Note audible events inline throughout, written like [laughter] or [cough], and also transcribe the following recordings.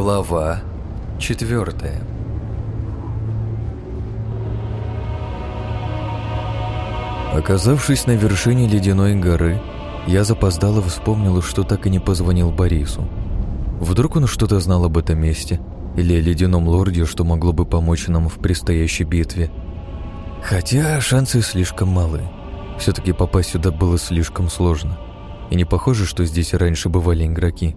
Глава четвертая. Оказавшись на вершине ледяной горы, я запоздало вспомнил, что так и не позвонил Борису. Вдруг он что-то знал об этом месте или о ледяном лорде, что могло бы помочь нам в предстоящей битве. Хотя шансы слишком малы. Все-таки попасть сюда было слишком сложно. И не похоже, что здесь раньше бывали игроки.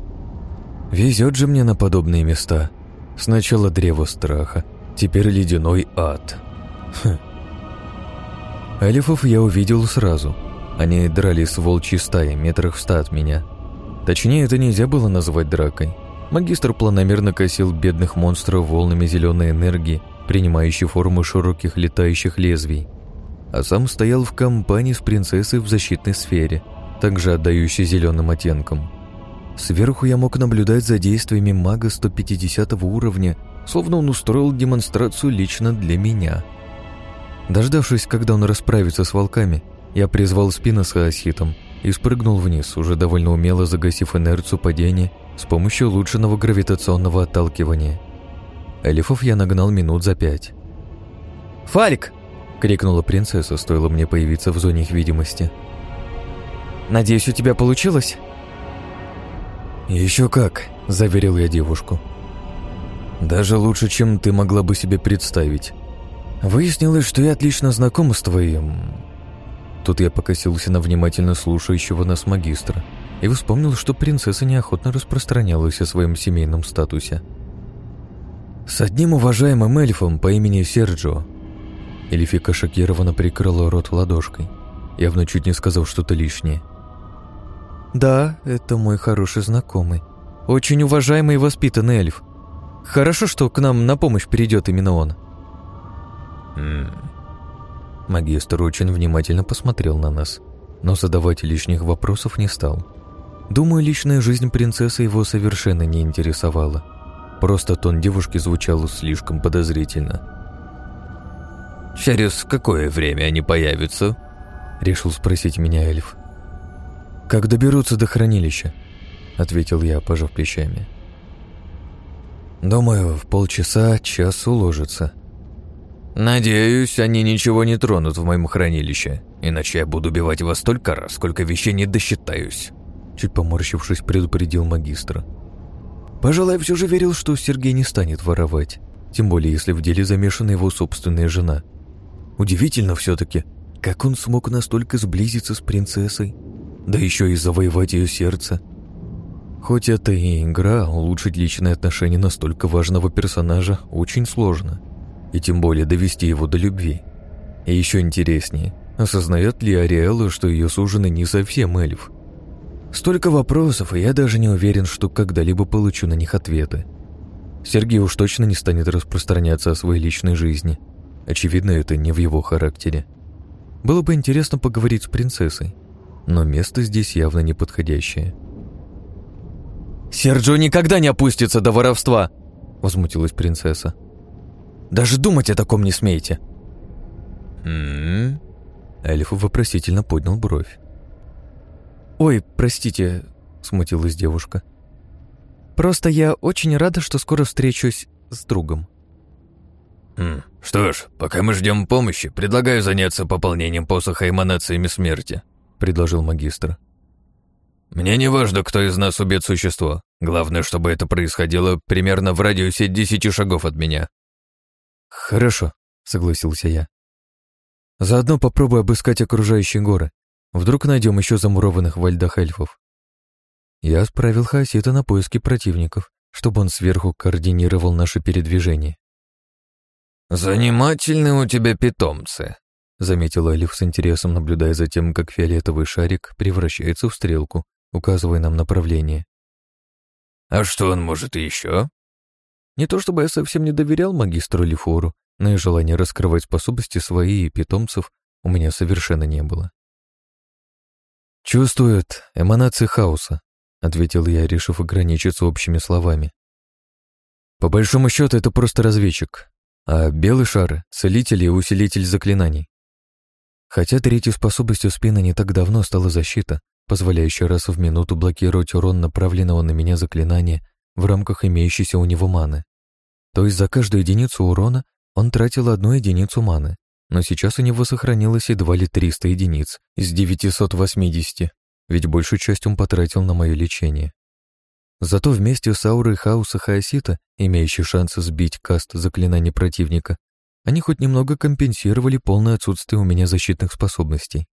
Везет же мне на подобные места. Сначала древо страха, теперь ледяной ад. Хм. Эльфов я увидел сразу. Они дрались с волчьей стаей метрах в ста от меня. Точнее, это нельзя было назвать дракой. Магистр планомерно косил бедных монстров волнами зеленой энергии, принимающей форму широких летающих лезвий. А сам стоял в компании с принцессой в защитной сфере, также отдающей зеленым оттенком. Сверху я мог наблюдать за действиями мага 150 уровня, словно он устроил демонстрацию лично для меня. Дождавшись, когда он расправится с волками, я призвал спина с хаоситом и спрыгнул вниз, уже довольно умело загасив инерцию падения с помощью улучшенного гравитационного отталкивания. Элифов я нагнал минут за пять. «Фалик!» — крикнула принцесса, стоило мне появиться в зоне их видимости. «Надеюсь, у тебя получилось?» «Еще как», — заверил я девушку. «Даже лучше, чем ты могла бы себе представить. Выяснилось, что я отлично знаком с твоим...» Тут я покосился на внимательно слушающего нас магистра и вспомнил, что принцесса неохотно распространялась о своем семейном статусе. «С одним уважаемым эльфом по имени Серджио». Эльфика шокированно прикрыла рот ладошкой, явно чуть не сказав что-то лишнее. «Да, это мой хороший знакомый. Очень уважаемый и воспитанный эльф. Хорошо, что к нам на помощь перейдет именно он». Магистр очень внимательно посмотрел на нас, но задавать лишних вопросов не стал. Думаю, личная жизнь принцессы его совершенно не интересовала. Просто тон девушки звучал слишком подозрительно. «Через какое время они появятся?» — решил спросить меня эльф. «Как доберутся до хранилища?» — ответил я, пожав плечами. «Думаю, в полчаса, час уложится». «Надеюсь, они ничего не тронут в моем хранилище, иначе я буду убивать вас столько раз, сколько вещей не досчитаюсь», чуть поморщившись, предупредил магистра. Пожалуй, все же верил, что Сергей не станет воровать, тем более если в деле замешана его собственная жена. Удивительно все-таки, как он смог настолько сблизиться с принцессой да еще и завоевать ее сердце. Хоть это и игра, улучшить личные отношения настолько важного персонажа очень сложно. И тем более довести его до любви. И еще интереснее, осознает ли Ариэла, что ее суженый не совсем эльф? Столько вопросов, и я даже не уверен, что когда-либо получу на них ответы. Сергей уж точно не станет распространяться о своей личной жизни. Очевидно, это не в его характере. Было бы интересно поговорить с принцессой, но место здесь явно неподходящее. «Серджио никогда не опустится до воровства!» — возмутилась принцесса. «Даже думать о таком не смейте!» «М-м-м?» Эльф вопросительно поднял бровь. «Ой, простите», — смутилась девушка. «Просто я очень рада, что скоро встречусь с другом». «Хм, что ж, пока мы ждем помощи, предлагаю заняться пополнением посоха эманациями смерти», предложил магистр. «Мне не важно, кто из нас убьет существо. Главное, чтобы это происходило примерно в радиусе десяти шагов от меня». «Хорошо», — согласился я. «Заодно попробую обыскать окружающие горы. Вдруг найдем еще замурованных во льдах эльфов». Я отправил Хасита на поиски противников, чтобы он сверху координировал наше передвижение. «Занимательные у тебя питомцы», заметил Элиф с интересом, наблюдая за тем, как фиолетовый шарик превращается в стрелку, указывая нам направление. «А что он может еще?» Не то чтобы я совсем не доверял магистру Лифору, но и желания раскрывать способности свои и питомцев у меня совершенно не было. «Чувствует эманации хаоса», — ответил я, решив ограничиться общими словами. «По большому счету это просто разведчик, а белый шар — целитель и усилитель заклинаний. Хотя третьей способностью спины не так давно стала защита, позволяющая раз в минуту блокировать урон направленного на меня заклинания в рамках имеющейся у него маны. То есть за каждую единицу урона он тратил одну единицу маны, но сейчас у него сохранилось едва ли 300 единиц из 980, ведь большую часть он потратил на мое лечение. Зато вместе с аурой хаоса Хаосита, имеющей шанс сбить каст заклинаний противника, они хоть немного компенсировали полное отсутствие у меня защитных способностей.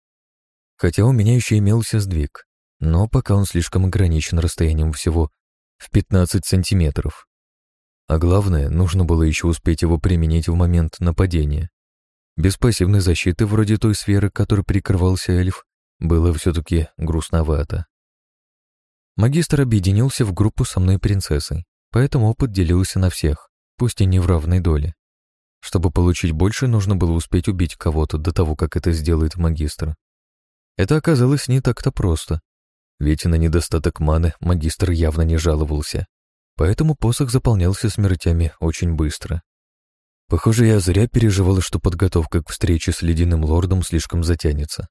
Хотя у меня еще имелся сдвиг, но пока он слишком ограничен расстоянием всего в 15 сантиметров. А главное, нужно было еще успеть его применить в момент нападения. Без пассивной защиты, вроде той сферы, которой прикрывался эльф, было все-таки грустновато. Магистр объединился в группу со мной принцессой, поэтому опыт делился на всех, пусть и не в равной доле. Чтобы получить больше, нужно было успеть убить кого-то до того, как это сделает магистр. Это оказалось не так-то просто, ведь на недостаток маны магистр явно не жаловался, поэтому посох заполнялся смертями очень быстро. Похоже, я зря переживал, что подготовка к встрече с ледяным лордом слишком затянется.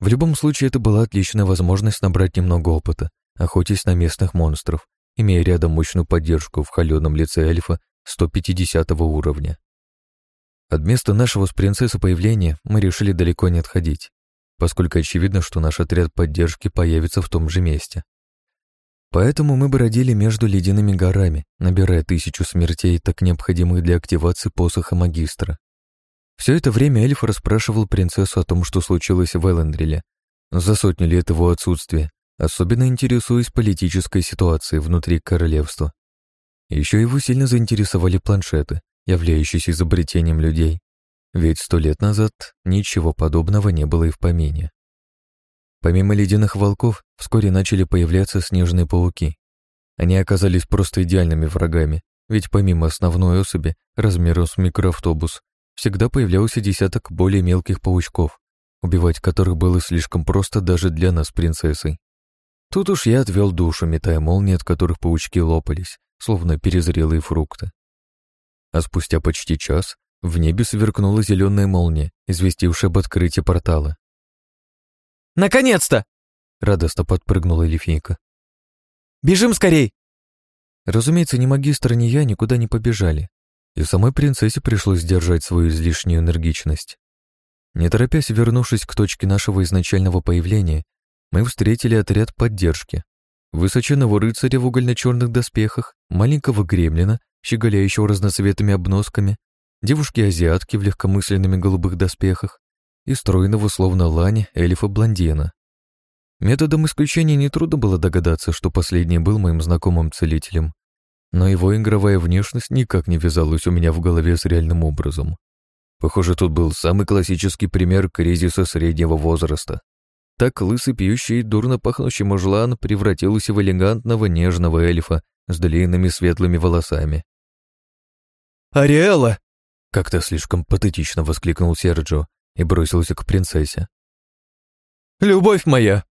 В любом случае, это была отличная возможность набрать немного опыта, охотясь на местных монстров, имея рядом мощную поддержку в холеном лице эльфа 150 уровня. От места нашего с принцессой появления мы решили далеко не отходить, поскольку очевидно, что наш отряд поддержки появится в том же месте. Поэтому мы бродили между ледяными горами, набирая тысячу смертей, так необходимых для активации посоха магистра. Все это время эльф расспрашивал принцессу о том, что случилось в Эллендриле, за сотню лет его отсутствия, особенно интересуясь политической ситуацией внутри королевства. Еще его сильно заинтересовали планшеты, являющиеся изобретением людей, ведь сто лет назад ничего подобного не было и в помине. Помимо ледяных волков, вскоре начали появляться снежные пауки. Они оказались просто идеальными врагами, ведь помимо основной особи, размером с микроавтобус, всегда появлялся десяток более мелких паучков, убивать которых было слишком просто даже для нас, принцессой. Тут уж я отвел душу, метая молнии, от которых паучки лопались, словно перезрелые фрукты. А спустя почти час в небе сверкнула зеленая молния, известившая об открытии портала. «Наконец-то!» — радостно подпрыгнула эльфийка. «Бежим скорей!» Разумеется, ни магистр, ни я никуда не побежали, и самой принцессе пришлось сдержать свою излишнюю энергичность. Не торопясь, вернувшись к точке нашего изначального появления, мы встретили отряд поддержки. Высоченного рыцаря в угольно-черных доспехах, маленького гремлина, щеголяющего разноцветными обносками, девушки-азиатки в легкомысленными голубых доспехах и стройного, словно лань, эльфа-блондина. Методом исключения нетрудно было догадаться, что последний был моим знакомым целителем, но его игровая внешность никак не вязалась у меня в голове с реальным образом. Похоже, тут был самый классический пример кризиса среднего возраста. Так лысый пьющий дурно пахнущий мужлан превратился в элегантного нежного эльфа с длинными светлыми волосами. «Ариэла!» — как-то слишком патетично воскликнул Серджо и бросился к принцессе. «Любовь моя!»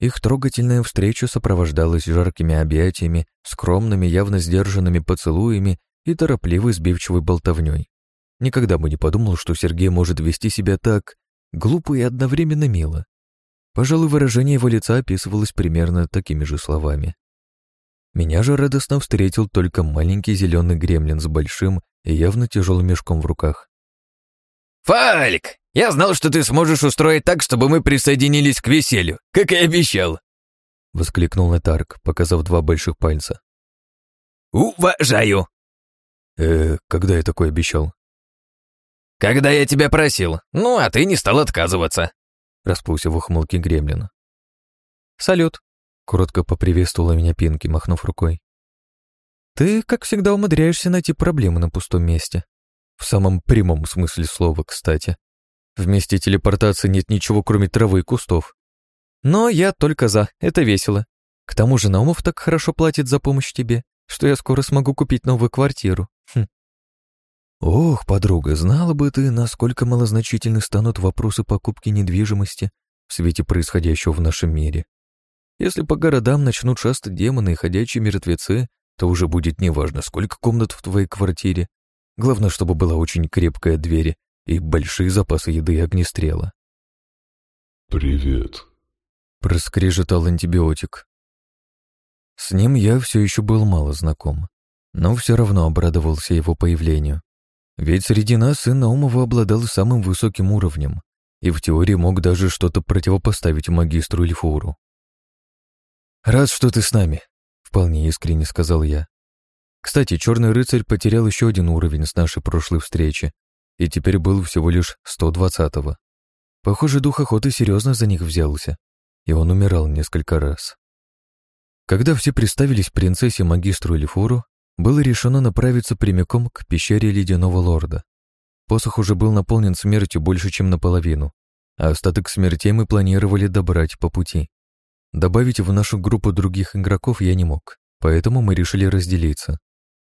Их трогательная встреча сопровождалась жаркими объятиями, скромными, явно сдержанными поцелуями и торопливой сбивчивой болтовней. Никогда бы не подумал, что Сергей может вести себя так глупо и одновременно мило. Пожалуй, выражение его лица описывалось примерно такими же словами. Меня же радостно встретил только маленький зеленый гремлин с большим и явно тяжелым мешком в руках. «Фалик, я знал, что ты сможешь устроить так, чтобы мы присоединились к веселью, как и обещал!» — воскликнул Нетарк, показав два больших пальца. «Уважаю!» «Э, когда я такое обещал?» «Когда я тебя просил, ну, а ты не стал отказываться!» расплылся в ухмылке гремлина. «Салют!» — коротко поприветствовала меня Пинки, махнув рукой. «Ты, как всегда, умудряешься найти проблемы на пустом месте. В самом прямом смысле слова, кстати. В месте телепортации нет ничего, кроме травы и кустов. Но я только за, это весело. К тому же Наумов так хорошо платит за помощь тебе, что я скоро смогу купить новую квартиру. Хм. Ох, подруга, знала бы ты, насколько малозначительны станут вопросы покупки недвижимости в свете происходящего в нашем мире. Если по городам начнут шастать демоны и ходячие мертвецы, то уже будет неважно, сколько комнат в твоей квартире. Главное, чтобы была очень крепкая дверь и большие запасы еды и огнестрела. «Привет», — проскрежетал антибиотик. С ним я все еще был мало знаком, но все равно обрадовался его появлению. Ведь среди нас сын Наумова обладал самым высоким уровнем и в теории мог даже что-то противопоставить магистру Эльфуру. «Рад, что ты с нами», — вполне искренне сказал я. Кстати, черный рыцарь потерял еще один уровень с нашей прошлой встречи и теперь был всего лишь 120-го. Похоже, дух охоты серьезно за них взялся, и он умирал несколько раз. Когда все представились принцессе магистру Элифуру, было решено направиться прямиком к пещере Ледяного Лорда. Посох уже был наполнен смертью больше, чем наполовину, а остаток смертей мы планировали добрать по пути. Добавить в нашу группу других игроков я не мог, поэтому мы решили разделиться.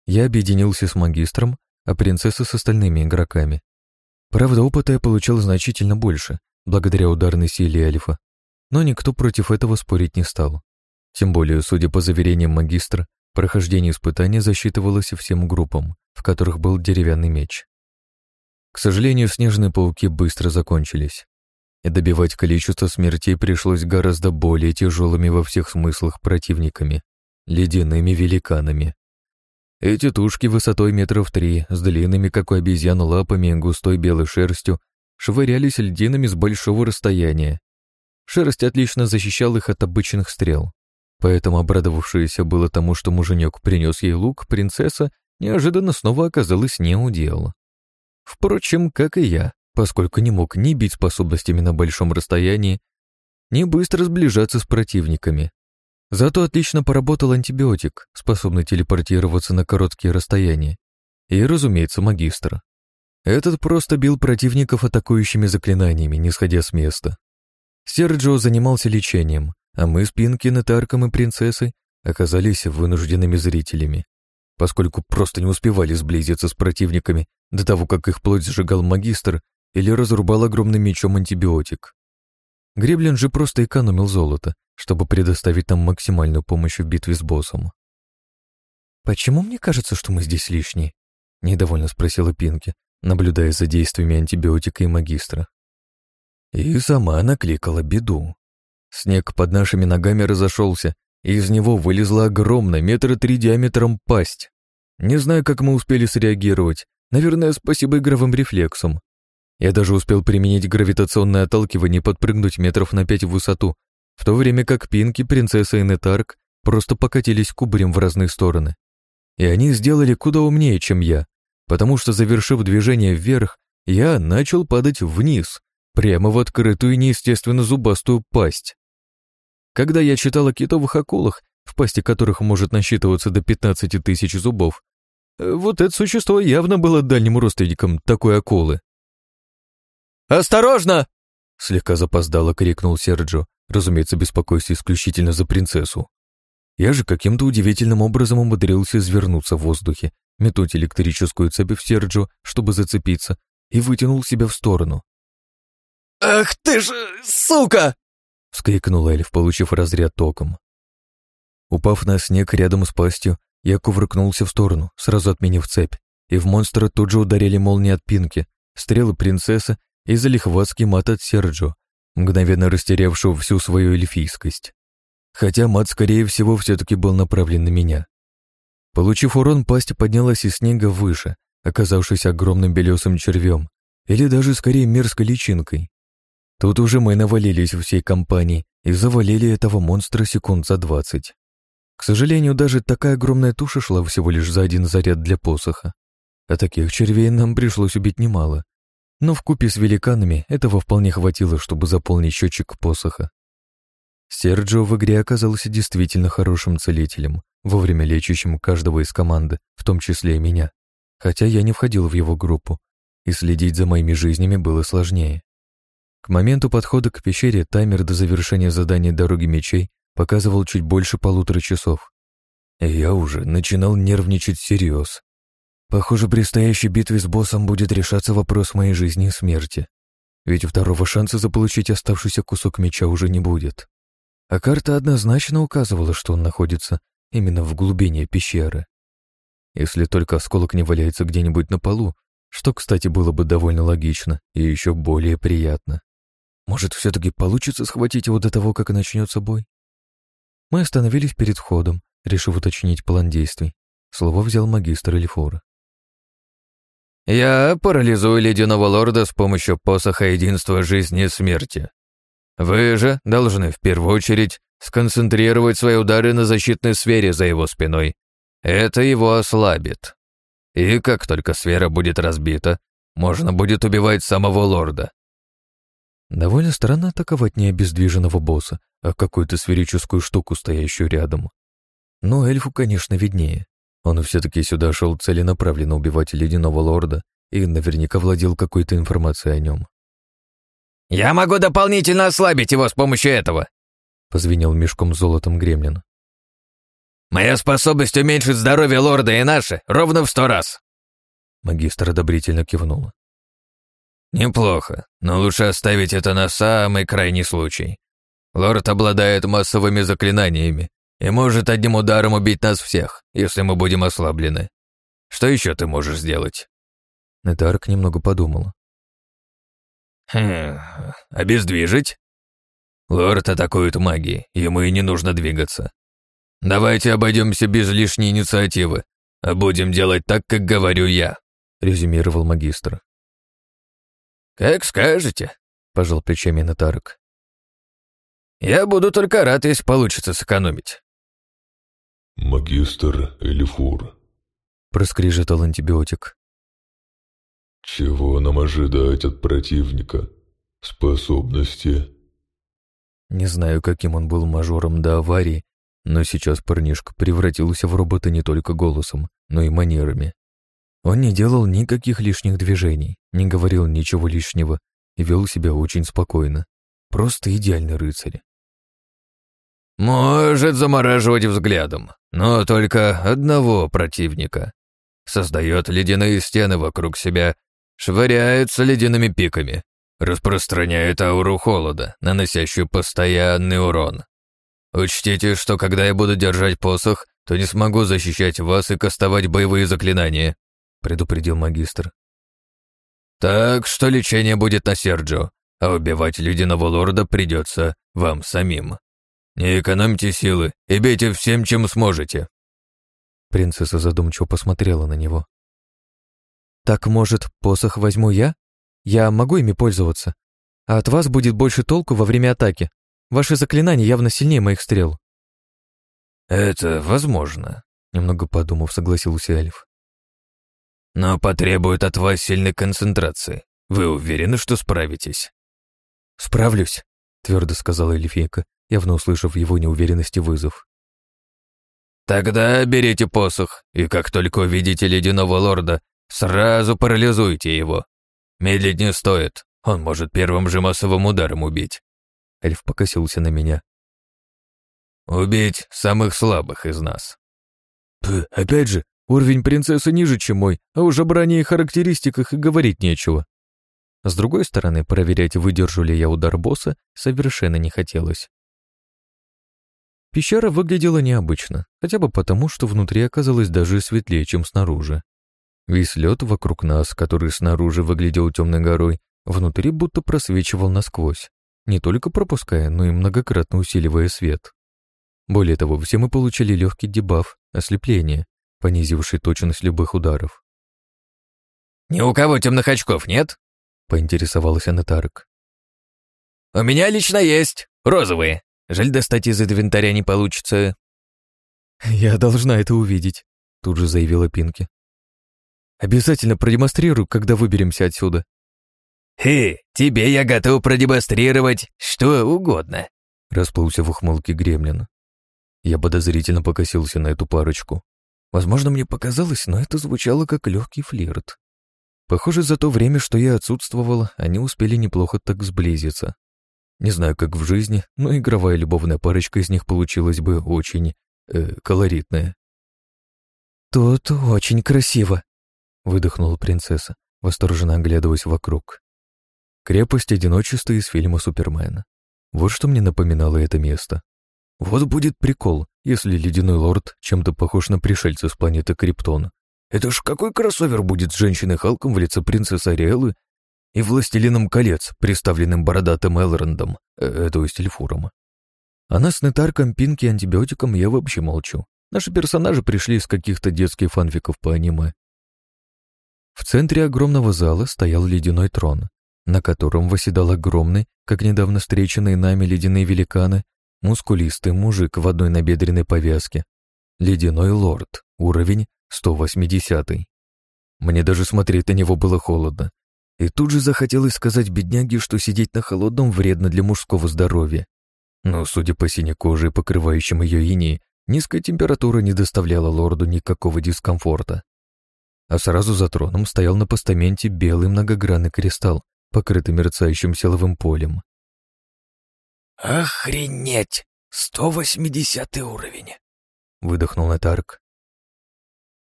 Я объединился с магистром, а принцесса с остальными игроками. Правда, опыта я получил значительно больше, благодаря ударной силе Эльфа, но никто против этого спорить не стал. Тем более, судя по заверениям магистра, прохождение испытания засчитывалось всем группам, в которых был деревянный меч. К сожалению, снежные пауки быстро закончились, и добивать количество смертей пришлось гораздо более тяжелыми во всех смыслах противниками — ледяными великанами. Эти тушки высотой метров три, с длинными, как у обезьян, лапами и густой белой шерстью, швырялись льдинами с большого расстояния. Шерсть отлично защищала их от обычных стрел. Поэтому, обрадовавшаяся было тому, что муженек принес ей лук, принцесса неожиданно снова оказалась не. Впрочем, как и я, поскольку не мог ни бить способностями на большом расстоянии, ни быстро сближаться с противниками. Зато отлично поработал антибиотик, способный телепортироваться на короткие расстояния. И, разумеется, магистр. Этот просто бил противников атакующими заклинаниями, не сходя с места. Серджио занимался лечением, а мы с Пинки, Нетарком и принцессой оказались вынужденными зрителями поскольку просто не успевали сблизиться с противниками до того, как их плоть сжигал магистр или разрубал огромным мечом антибиотик. Греблин же просто экономил золото, чтобы предоставить нам максимальную помощь в битве с боссом. «Почему мне кажется, что мы здесь лишние?» — недовольно спросила Пинки, наблюдая за действиями антибиотика и магистра. И сама накликала беду. Снег под нашими ногами разошелся, и из него вылезла огромная, метра три диаметром пасть. Не знаю, как мы успели среагировать. Наверное, спасибо игровым рефлексам. Я даже успел применить гравитационное отталкивание и подпрыгнуть метров на пять в высоту, в то время как Пинки, принцесса и Нетарк просто покатились кубарем в разные стороны. И они сделали куда умнее, чем я, потому что, завершив движение вверх, я начал падать вниз, прямо в открытую неестественно зубастую пасть. Когда я читал о китовых акулах, в пасти которых может насчитываться до 15 тысяч зубов, э, вот это существо явно было дальним родственником такой акулы. «Осторожно!» — слегка запоздало крикнул Серджо, разумеется, беспокойся исключительно за принцессу. Я же каким-то удивительным образом умудрился извернуться в воздухе, метнуть электрическую цепь в Серджо, чтобы зацепиться, и вытянул себя в сторону. «Ах ты ж, сука!» — вскрикнул эльф, получив разряд током. Упав на снег рядом с пастью, я кувыркнулся в сторону, сразу отменив цепь, и в монстра тут же ударили молнии от пинки, стрелы принцессы и залихватский мат от Серджо, мгновенно растерявшего всю свою эльфийскость. Хотя мат, скорее всего, все-таки был направлен на меня. Получив урон, пасть поднялась из снега выше, оказавшись огромным белесым червем, или даже скорее мерзкой личинкой. Тут уже мы навалились всей компанией и завалили этого монстра секунд за двадцать. К сожалению, даже такая огромная туша шла всего лишь за один заряд для посоха. А таких червей нам пришлось убить немало. Но в купе с великанами этого вполне хватило, чтобы заполнить счетчик посоха. Серджио в игре оказался действительно хорошим целителем, вовремя лечащим каждого из команды, в том числе и меня. Хотя я не входил в его группу, и следить за моими жизнями было сложнее. К моменту подхода к пещере таймер до завершения задания «Дороги мечей» показывал чуть больше полутора часов. И я уже начинал нервничать всерьез. Похоже, при предстоящей битве с боссом будет решаться вопрос моей жизни и смерти. Ведь второго шанса заполучить оставшийся кусок меча уже не будет. А карта однозначно указывала, что он находится именно в глубине пещеры. Если только осколок не валяется где-нибудь на полу, что, кстати, было бы довольно логично и еще более приятно. Может, все-таки получится схватить его до того, как начнется бой? Мы остановились перед входом, решив уточнить план действий. Слово взял магистр Эльфора. «Я парализую ледяного лорда с помощью посоха единства жизни и смерти. Вы же должны в первую очередь сконцентрировать свои удары на защитной сфере за его спиной. Это его ослабит. И как только сфера будет разбита, можно будет убивать самого лорда. Довольно странно атаковать не обездвиженного босса, а какую-то сферическую штуку, стоящую рядом. Но эльфу, конечно, виднее. Он все-таки сюда шел целенаправленно убивать ледяного лорда и наверняка владел какой-то информацией о нем. «Я могу дополнительно ослабить его с помощью этого!» — позвенел мешком золотом гремлин. «Моя способность уменьшить здоровье лорда и наше ровно в сто раз!» Магистр одобрительно кивнул. «Неплохо, но лучше оставить это на самый крайний случай. Лорд обладает массовыми заклинаниями и может одним ударом убить нас всех, если мы будем ослаблены. Что еще ты можешь сделать?» Нетарк немного подумала. «Хм, обездвижить?» «Лорд атакует магией, ему и не нужно двигаться. Давайте обойдемся без лишней инициативы, а будем делать так, как говорю я», — резюмировал магистр. «Как скажете», — пожал плечами Натарок. «Я буду только рад, если получится сэкономить». «Магистр Элифур», — проскрежетал антибиотик. «Чего нам ожидать от противника? Способности?» Не знаю, каким он был мажором до аварии, но сейчас парнишка превратился в робота не только голосом, но и манерами. Он не делал никаких лишних движений, не говорил ничего лишнего и вел себя очень спокойно. Просто идеальный рыцарь. «Может замораживать взглядом, но только одного противника. Создает ледяные стены вокруг себя, швыряется ледяными пиками, распространяет ауру холода, наносящую постоянный урон. Учтите, что когда я буду держать посох, то не смогу защищать вас и кастовать боевые заклинания предупредил магистр. Так что лечение будет на Серджо, а убивать ледяного лорда придется вам самим. Не экономьте силы и бейте всем, чем сможете. Принцесса задумчиво посмотрела на него. «Так, может, посох возьму я? Я могу ими пользоваться. А от вас будет больше толку во время атаки. Ваши заклинания явно сильнее моих стрел». «Это возможно», — немного подумав, согласился эльф но потребует от вас сильной концентрации. Вы уверены, что справитесь?» «Справлюсь», — твердо сказала Эльфейка, явно услышав его неуверенности вызов. «Тогда берите посох, и как только увидите ледяного лорда, сразу парализуйте его. Медлить не стоит, он может первым же массовым ударом убить». Эльф покосился на меня. «Убить самых слабых из нас». «Опять же, Уровень принцессы ниже, чем мой, а уж о броне и характеристиках и говорить нечего. С другой стороны, проверять, выдержу ли я удар босса, совершенно не хотелось. Пещера выглядела необычно, хотя бы потому, что внутри оказалось даже светлее, чем снаружи. Весь лед вокруг нас, который снаружи выглядел темной горой, внутри будто просвечивал насквозь, не только пропуская, но и многократно усиливая свет. Более того, все мы получили легкий дебаф, ослепление, понизивший точность любых ударов. «Ни у кого темных очков нет?» — поинтересовался Анатарк. «У меня лично есть. Розовые. Жаль, достать из инвентаря не получится». «Я должна это увидеть», — тут же заявила Пинки. «Обязательно продемонстрирую, когда выберемся отсюда». «Хе, тебе я готов продемонстрировать что угодно», — расплылся в ухмылке Гремлин. Я подозрительно покосился на эту парочку. Возможно, мне показалось, но это звучало как легкий флирт. Похоже, за то время, что я отсутствовал, они успели неплохо так сблизиться. Не знаю, как в жизни, но игровая любовная парочка из них получилась бы очень... Э, колоритная. «Тут очень красиво», — выдохнула принцесса, восторженно оглядываясь вокруг. Крепость одиночества из фильма «Супермен». Вот что мне напоминало это место. Вот будет прикол, если ледяной лорд чем-то похож на пришельца с планеты Криптон. Это ж какой кроссовер будет с женщиной-халком в лице принцессы Ариэлы и властелином колец, представленным бородатым Элрондом, э, то есть Эльфуром. А нас Нетарком, Пинки антибиотиком я вообще молчу. Наши персонажи пришли из каких-то детских фанфиков по аниме. В центре огромного зала стоял ледяной трон, на котором восседал огромный, как недавно встреченные нами ледяные великаны, мускулистый мужик в одной набедренной повязке. Ледяной лорд, уровень 180. -й. Мне даже смотреть на него было холодно. И тут же захотелось сказать бедняге, что сидеть на холодном вредно для мужского здоровья. Но, судя по синей коже, покрывающим ее иней, низкая температура не доставляла лорду никакого дискомфорта. А сразу за троном стоял на постаменте белый многогранный кристалл, покрытый мерцающим силовым полем. «Охренеть! 180 уровень!» — выдохнул Натарк.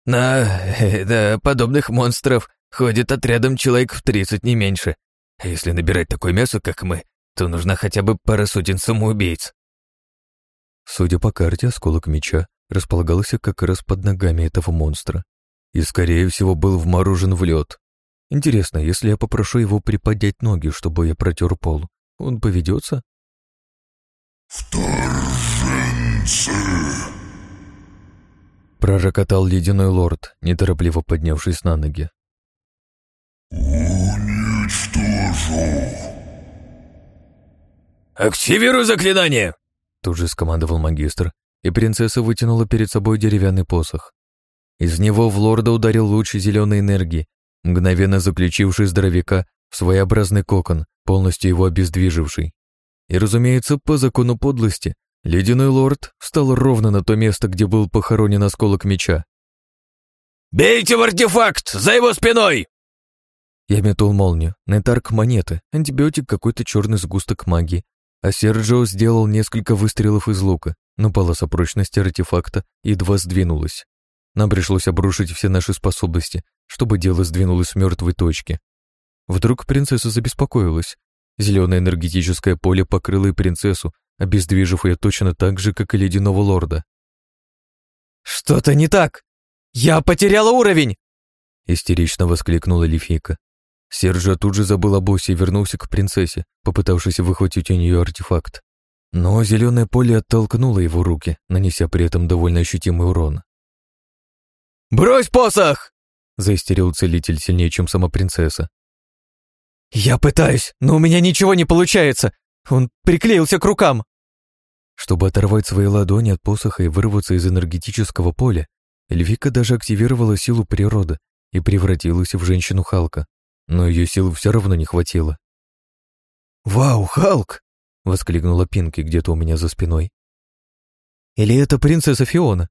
«На, [laughs] да, подобных монстров ходит отрядом человек в 30, не меньше. А если набирать такое мясо, как мы, то нужна хотя бы пара сотен самоубийц». Судя по карте, осколок меча располагался как раз под ногами этого монстра и, скорее всего, был вморожен в лед. Интересно, если я попрошу его приподнять ноги, чтобы я протер пол, он поведется? «Вторженцы!» Пророкотал ледяной лорд, неторопливо поднявшись на ноги. «Уничтожу!» «Активируй заклинание!» Тут же скомандовал магистр, и принцесса вытянула перед собой деревянный посох. Из него в лорда ударил луч зеленой энергии, мгновенно заключивший здоровяка в своеобразный кокон, полностью его обездвиживший. И, разумеется, по закону подлости, ледяной лорд встал ровно на то место, где был похоронен осколок меча. «Бейте в артефакт! За его спиной!» Я метнул молнию, нетарк монеты, антибиотик какой-то черный сгусток магии, а Серджио сделал несколько выстрелов из лука, но полоса прочности артефакта едва сдвинулась. Нам пришлось обрушить все наши способности, чтобы дело сдвинулось с мертвой точки. Вдруг принцесса забеспокоилась, Зеленое энергетическое поле покрыло и принцессу, обездвижив ее точно так же, как и ледяного лорда. «Что-то не так! Я потеряла уровень!» Истерично воскликнула Лифика. Сержа тут же забыл о боссе и вернулся к принцессе, попытавшись выхватить у нее артефакт. Но зеленое поле оттолкнуло его руки, нанеся при этом довольно ощутимый урон. «Брось посох!» — заистерил целитель сильнее, чем сама принцесса. «Я пытаюсь, но у меня ничего не получается. Он приклеился к рукам». Чтобы оторвать свои ладони от посоха и вырваться из энергетического поля, Эльвика даже активировала силу природы и превратилась в женщину Халка, но ее сил все равно не хватило. «Вау, Халк!» — воскликнула Пинки где-то у меня за спиной. «Или это принцесса Фиона?»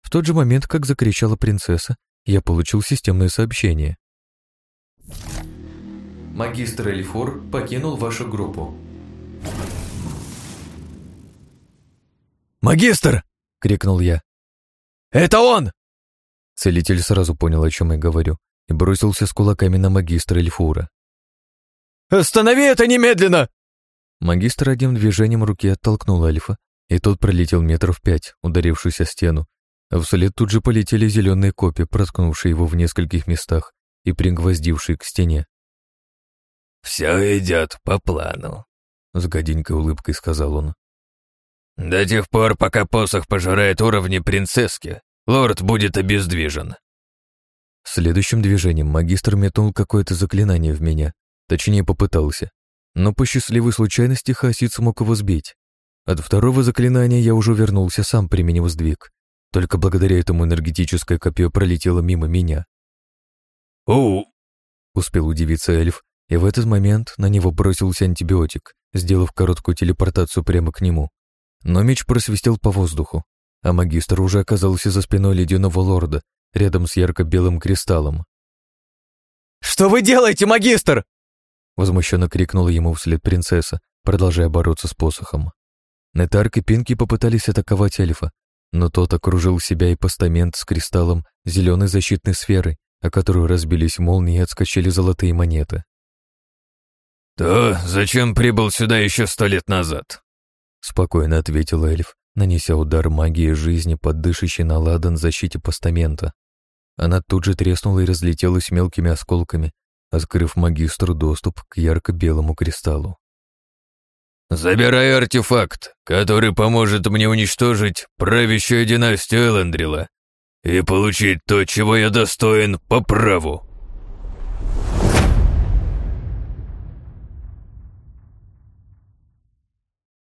В тот же момент, как закричала принцесса, я получил системное сообщение. Магистр Элифур покинул вашу группу. «Магистр!» — крикнул я. «Это он!» Целитель сразу понял, о чем я говорю, и бросился с кулаками на магистра Эльфура. «Останови это немедленно!» Магистр одним движением руки оттолкнул Альфа, и тот пролетел метров пять, ударившись о стену, а вслед тут же полетели зеленые копья, проткнувшие его в нескольких местах и пригвоздившие к стене. «Все идет по плану», — с гаденькой улыбкой сказал он. «До тех пор, пока посох пожирает уровни принцесски, лорд будет обездвижен». Следующим движением магистр метнул какое-то заклинание в меня, точнее попытался, но по счастливой случайности Хасид смог его сбить. От второго заклинания я уже вернулся сам, применив сдвиг. Только благодаря этому энергетическое копье пролетело мимо меня. «Оу!» — успел удивиться эльф, и в этот момент на него бросился антибиотик, сделав короткую телепортацию прямо к нему. Но меч просвистел по воздуху, а магистр уже оказался за спиной ледяного лорда, рядом с ярко-белым кристаллом. «Что вы делаете, магистр?» Возмущенно крикнула ему вслед принцесса, продолжая бороться с посохом. Нетарк и Пинки попытались атаковать эльфа, но тот окружил себя и постамент с кристаллом зеленой защитной сферой, о которую разбились молнии и отскочили золотые монеты. «То зачем прибыл сюда еще сто лет назад?» Спокойно ответил эльф, нанеся удар магии жизни под дышащий на ладан защите постамента. Она тут же треснула и разлетелась мелкими осколками, открыв магистру доступ к ярко-белому кристаллу. забирай артефакт, который поможет мне уничтожить правящую династию Эллендрила и получить то, чего я достоин по праву.